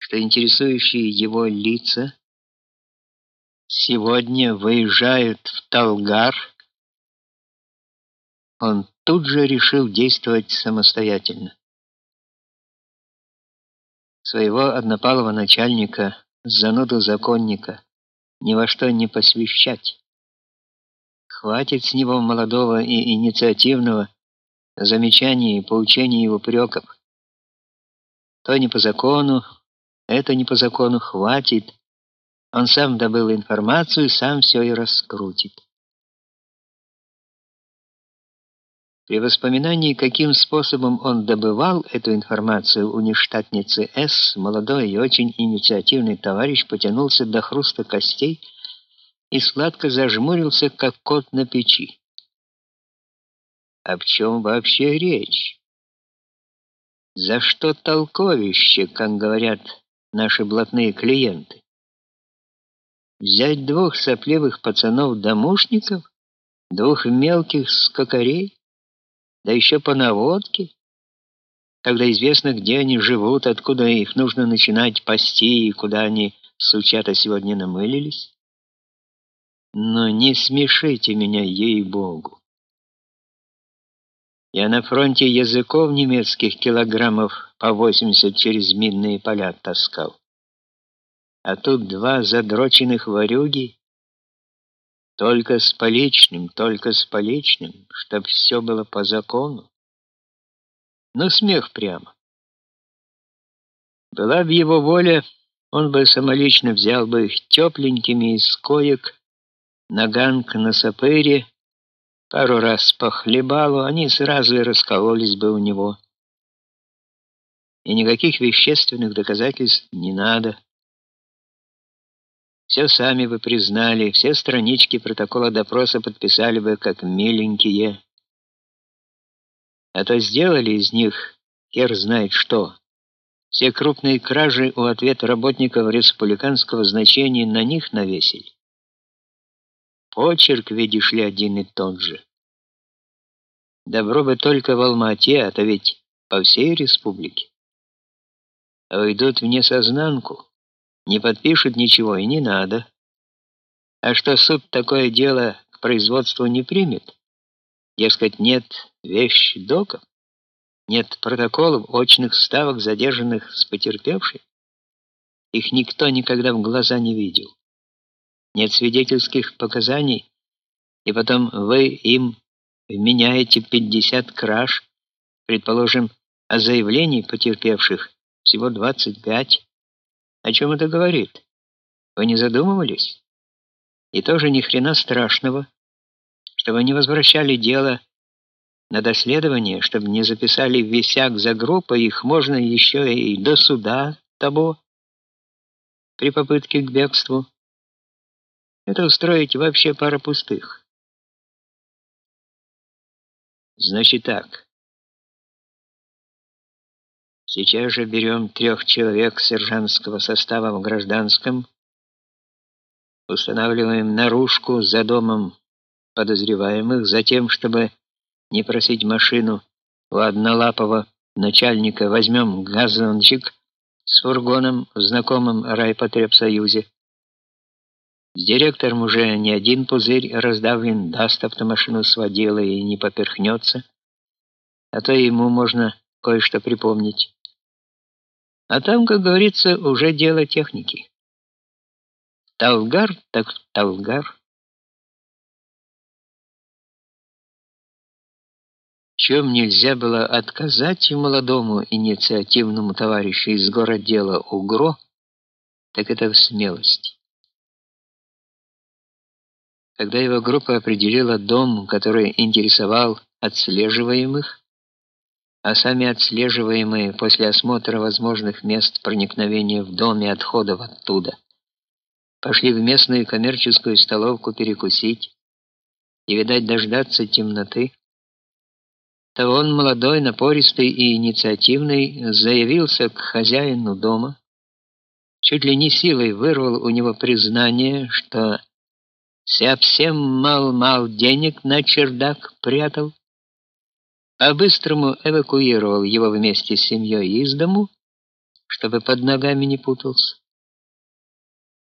что интересующие его лица сегодня выезжают в Талгар, он тут же решил действовать самостоятельно. Своего однопалого начальника, зануду законника, ни во что не посвящать. Хватит с него молодого и инициативного замечаний, поучений и упреков. То не по закону, это не по закону, хватит. Он сам добыл информацию, сам все и раскрутит. При воспоминании, каким способом он добывал эту информацию у нештатницы С, молодой и очень инициативный товарищ потянулся до хруста костей и сладко зажмурился, как кот на печи. О чем вообще речь? За что толковище, как говорят наши блатные клиенты? Взять двух сопливых пацанов-домушников, двух мелких скакарей? да еще по наводке, когда известно, где они живут, откуда их нужно начинать пасти и куда они, сучата, сегодня намылились. Но не смешите меня, ей-богу. Я на фронте языков немецких килограммов по 80 через минные поля таскал. А тут два задроченных ворюги только с поличным, только с поличным, чтоб все было по закону. Ну, смех прямо. Была бы его воля, он бы самолично взял бы их тепленькими из коек на ганг на сапыре, пару раз похлебал, они сразу и раскололись бы у него. И никаких вещественных доказательств не надо. Все сами бы признали, все странички протокола допроса подписали бы как миленькие. А то сделали из них хер знает что. Все крупные кражи у ответ работников республиканского значения на них навесили. Почерк, видишь ли, один и тот же. Добро бы только в Алма-Ате, а то ведь по всей республике. А уйдут в несознанку не подпишут ничего и не надо. А что суд такое дело к производству не примет? Дескать, нет вещь доков, нет протоколов очных ставок задержанных с потерпевшей. Их никто никогда в глаза не видел. Нет свидетельских показаний, и потом вы им вменяете 50 краж, предположим, а заявлений потерпевших всего 25. О чем это говорит? Вы не задумывались? И тоже ни хрена страшного, что вы не возвращали дело на доследование, чтобы не записали висяк за группой, их можно еще и до суда того при попытке к бегству. Это устроить вообще пара пустых. Значит так. Сейчас же берем трех человек сержантского состава в гражданском, устанавливаем наружку за домом подозреваемых, затем, чтобы не просить машину у однолапого начальника, возьмем газончик с фургоном в знакомом райпотребсоюзе. С директором уже не один пузырь раздавлен, даст автомашину с водилой и не поперхнется, а то ему можно кое-что припомнить. А там, как говорится, уже дело техники. Талгар так Талгар. Чем нельзя было отказать молодому инициативному товарищу из городдела УГРО, так это в смелости. Когда его группа определила дом, который интересовал отслеживаемых, а сами отслеживаемые после осмотра возможных мест проникновения в дом и отходов оттуда? Пошли в местную коммерческую столовку перекусить и, видать, дождаться темноты, то он, молодой, напористый и инициативный, заявился к хозяину дома, чуть ли не силой вырвал у него признание, что совсем мал-мал денег на чердак прятал, по-быстрому эвакуировал его вместе с семьей из дому, чтобы под ногами не путался.